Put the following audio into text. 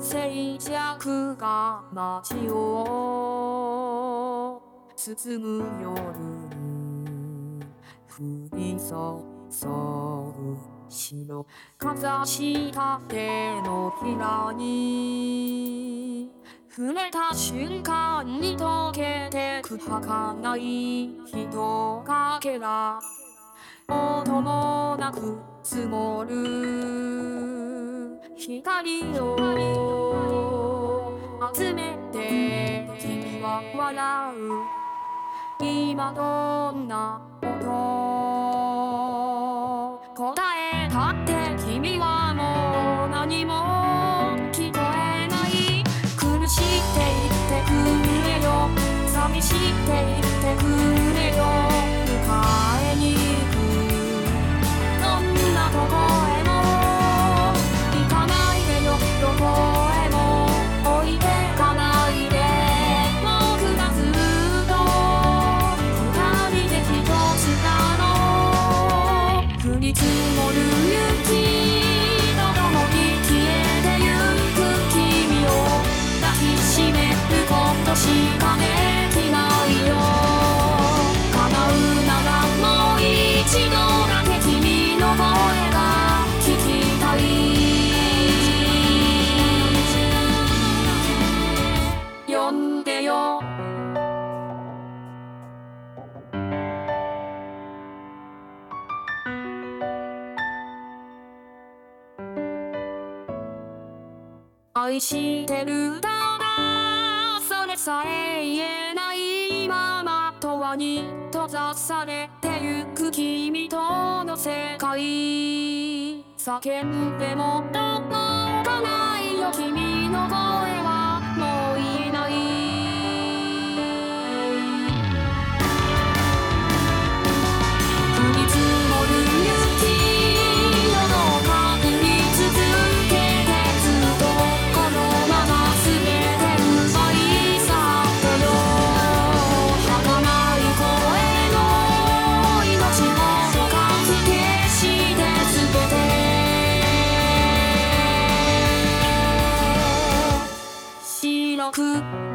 静寂が街を包む夜に降り注ぐ白かざした手のひらに触れた瞬間に溶けてく儚い人影が音もなく積もる。光を集めて君は笑う。今どんな音？答えたって君はもう何も聞こえない。苦しいって言ってくれよ。寂しいって言ってくれよ。愛してるただそれさえ言えないままとはに閉ざされてゆく君との世界。叫んでものく